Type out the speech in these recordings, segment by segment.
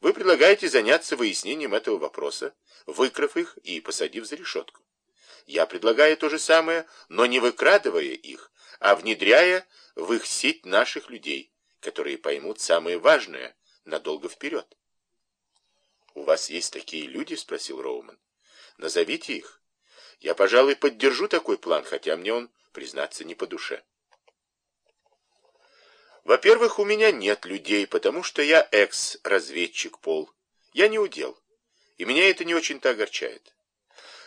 Вы предлагаете заняться выяснением этого вопроса, выкрав их и посадив за решетку. Я предлагаю то же самое, но не выкрадывая их, а внедряя в их сеть наших людей, которые поймут самое важное надолго вперед. «У вас есть такие люди?» — спросил Роуман. «Назовите их. Я, пожалуй, поддержу такой план, хотя мне он, признаться, не по душе». Во-первых, у меня нет людей, потому что я экс-разведчик Пол. Я не удел. И меня это не очень-то огорчает.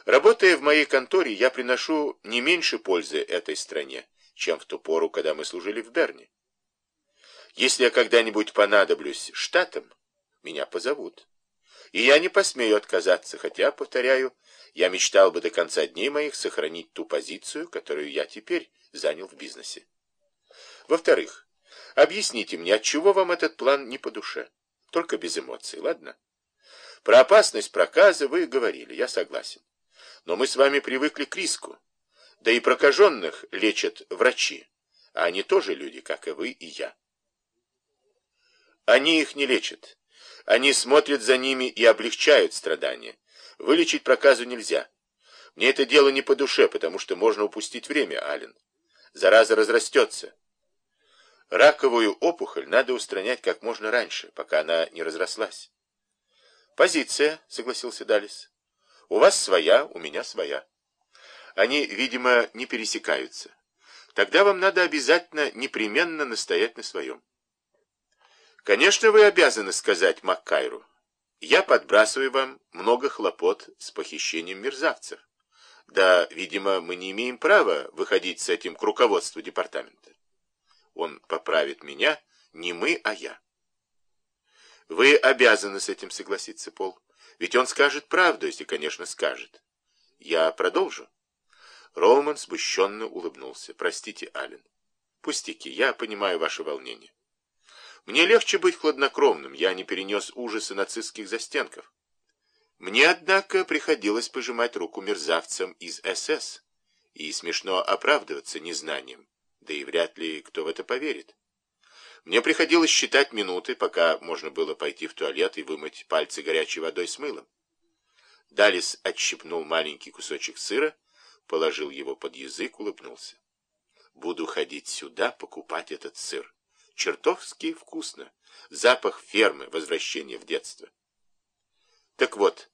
Работая в моей конторе, я приношу не меньше пользы этой стране, чем в ту пору, когда мы служили в Берне. Если я когда-нибудь понадоблюсь штатам, меня позовут. И я не посмею отказаться, хотя, повторяю, я мечтал бы до конца дней моих сохранить ту позицию, которую я теперь занял в бизнесе. Во-вторых, Объясните мне, отчего вам этот план не по душе? Только без эмоций, ладно? Про опасность проказа вы говорили, я согласен. Но мы с вами привыкли к риску. Да и прокаженных лечат врачи, а они тоже люди, как и вы и я. Они их не лечат. Они смотрят за ними и облегчают страдания. Вылечить проказу нельзя. Мне это дело не по душе, потому что можно упустить время, Ален. Зараза разрастется. Раковую опухоль надо устранять как можно раньше, пока она не разрослась. Позиция, согласился Далис. У вас своя, у меня своя. Они, видимо, не пересекаются. Тогда вам надо обязательно непременно настоять на своем. Конечно, вы обязаны сказать Маккайру. Я подбрасываю вам много хлопот с похищением мерзавцев. Да, видимо, мы не имеем права выходить с этим к руководству департамента. Он поправит меня, не мы, а я. Вы обязаны с этим согласиться, Пол. Ведь он скажет правду, если, конечно, скажет. Я продолжу. Роуман смущенно улыбнулся. Простите, Ален. Пустяки, я понимаю ваше волнение. Мне легче быть хладнокровным, я не перенес ужасы нацистских застенков. Мне, однако, приходилось пожимать руку мерзавцам из СС, и смешно оправдываться незнанием да и вряд ли кто в это поверит. Мне приходилось считать минуты, пока можно было пойти в туалет и вымыть пальцы горячей водой с мылом. Далис отщипнул маленький кусочек сыра, положил его под язык, улыбнулся. Буду ходить сюда, покупать этот сыр. Чертовски вкусно. Запах фермы, возвращение в детство. Так вот,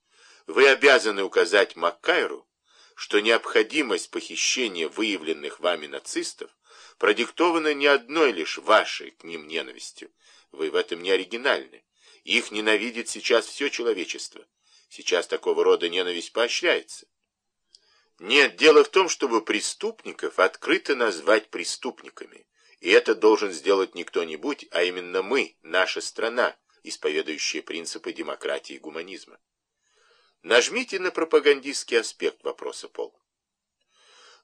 вы обязаны указать Маккайру, что необходимость похищения выявленных вами нацистов продиктовано не одной лишь вашей к ним ненавистью. Вы в этом не оригинальны. Их ненавидит сейчас все человечество. Сейчас такого рода ненависть поощряется. Нет, дело в том, чтобы преступников открыто назвать преступниками. И это должен сделать не кто-нибудь, а именно мы, наша страна, исповедующая принципы демократии и гуманизма. Нажмите на пропагандистский аспект вопроса, Пол.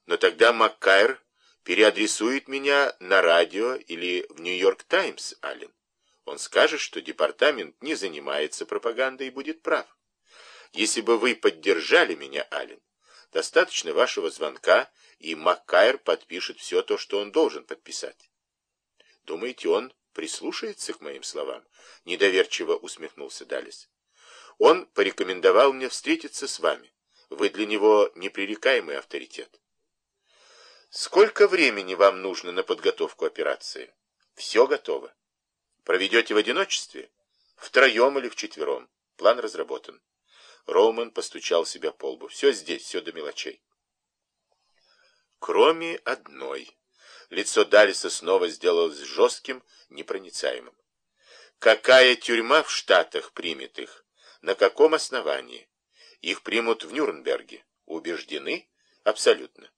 Но тогда Маккайр переадресует меня на радио или в Нью-Йорк Таймс, Аллен. Он скажет, что департамент не занимается пропагандой и будет прав. Если бы вы поддержали меня, Аллен, достаточно вашего звонка, и Маккайр подпишет все то, что он должен подписать. Думаете, он прислушается к моим словам? Недоверчиво усмехнулся Далис. Он порекомендовал мне встретиться с вами. Вы для него непререкаемый авторитет. Сколько времени вам нужно на подготовку операции? Все готово. Проведете в одиночестве? Втроем или вчетвером? План разработан. Роуман постучал себя по лбу. Все здесь, все до мелочей. Кроме одной. Лицо Далиса снова сделалось жестким, непроницаемым. Какая тюрьма в Штатах примет их? На каком основании? Их примут в Нюрнберге. Убеждены? Абсолютно.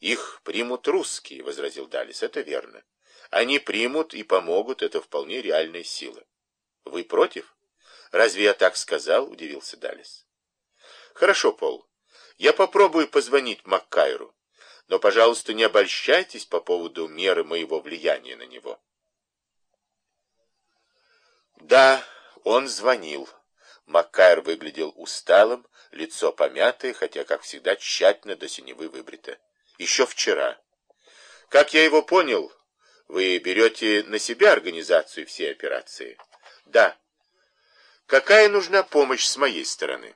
Их примут русские, возразил Далис. Это верно. Они примут и помогут, это вполне реальная сила. Вы против? Разве я так сказал? Удивился Далис. Хорошо, Пол. Я попробую позвонить Маккайру. Но, пожалуйста, не обольщайтесь по поводу меры моего влияния на него. Да, он звонил. Маккайр выглядел усталым, лицо помятое, хотя, как всегда, тщательно до синевы выбрито еще вчера. Как я его понял, вы берете на себя организацию всей операции? Да. Какая нужна помощь с моей стороны?